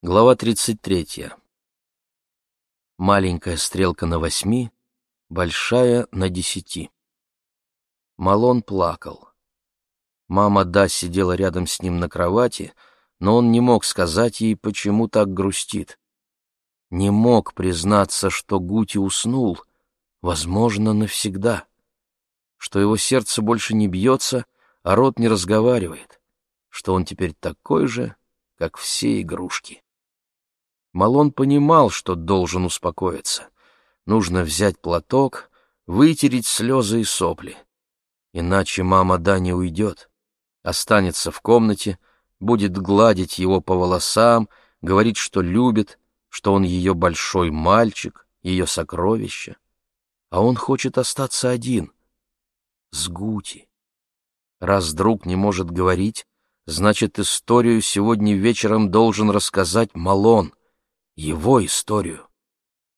Глава 33. Маленькая стрелка на восьми, большая на десяти. Малон плакал. Мама Да сидела рядом с ним на кровати, но он не мог сказать ей, почему так грустит. Не мог признаться, что Гути уснул, возможно, навсегда, что его сердце больше не бьется, а рот не разговаривает, что он теперь такой же, как все игрушки. Малон понимал, что должен успокоиться. Нужно взять платок, вытереть слезы и сопли. Иначе мама да не уйдет. Останется в комнате, будет гладить его по волосам, говорить, что любит, что он ее большой мальчик, ее сокровище. А он хочет остаться один, с Гути. Раз друг не может говорить, значит, историю сегодня вечером должен рассказать Малон его историю.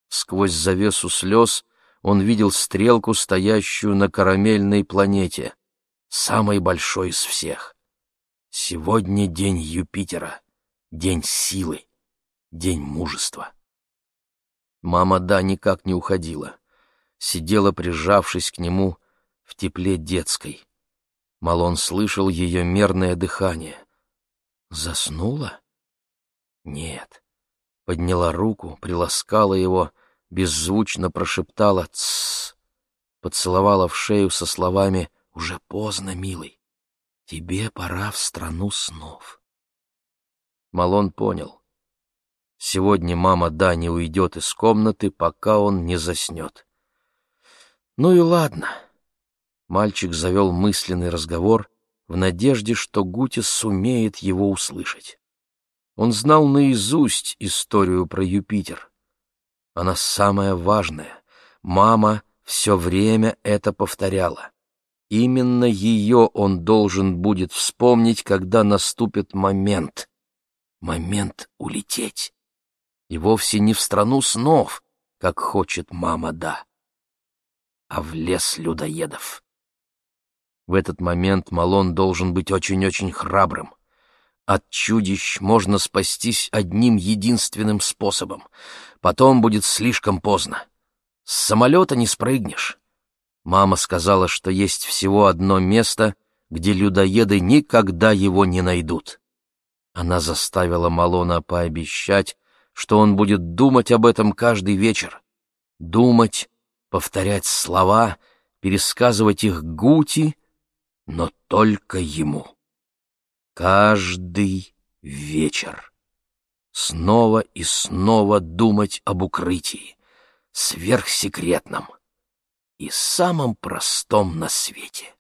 Сквозь завесу слез он видел стрелку, стоящую на карамельной планете, самой большой из всех. Сегодня день Юпитера, день силы, день мужества. Мама Да никак не уходила, сидела, прижавшись к нему в тепле детской. Малон слышал ее мерное дыхание. Заснула? Нет подняла руку, приласкала его, беззвучно прошептала «Тссс», поцеловала в шею со словами «Уже поздно, милый, тебе пора в страну снов». Малон понял. Сегодня мама да не уйдет из комнаты, пока он не заснет. Ну и ладно. Мальчик завел мысленный разговор в надежде, что Гутис сумеет его услышать. Он знал наизусть историю про Юпитер. Она самая важная. Мама все время это повторяла. Именно ее он должен будет вспомнить, когда наступит момент. Момент улететь. И вовсе не в страну снов, как хочет мама да, а в лес людоедов. В этот момент Малон должен быть очень-очень храбрым. От чудищ можно спастись одним единственным способом. Потом будет слишком поздно. С самолета не спрыгнешь. Мама сказала, что есть всего одно место, где людоеды никогда его не найдут. Она заставила Малона пообещать, что он будет думать об этом каждый вечер. Думать, повторять слова, пересказывать их Гути, но только ему. Каждый вечер. Снова и снова думать об укрытии, сверхсекретном и самом простом на свете.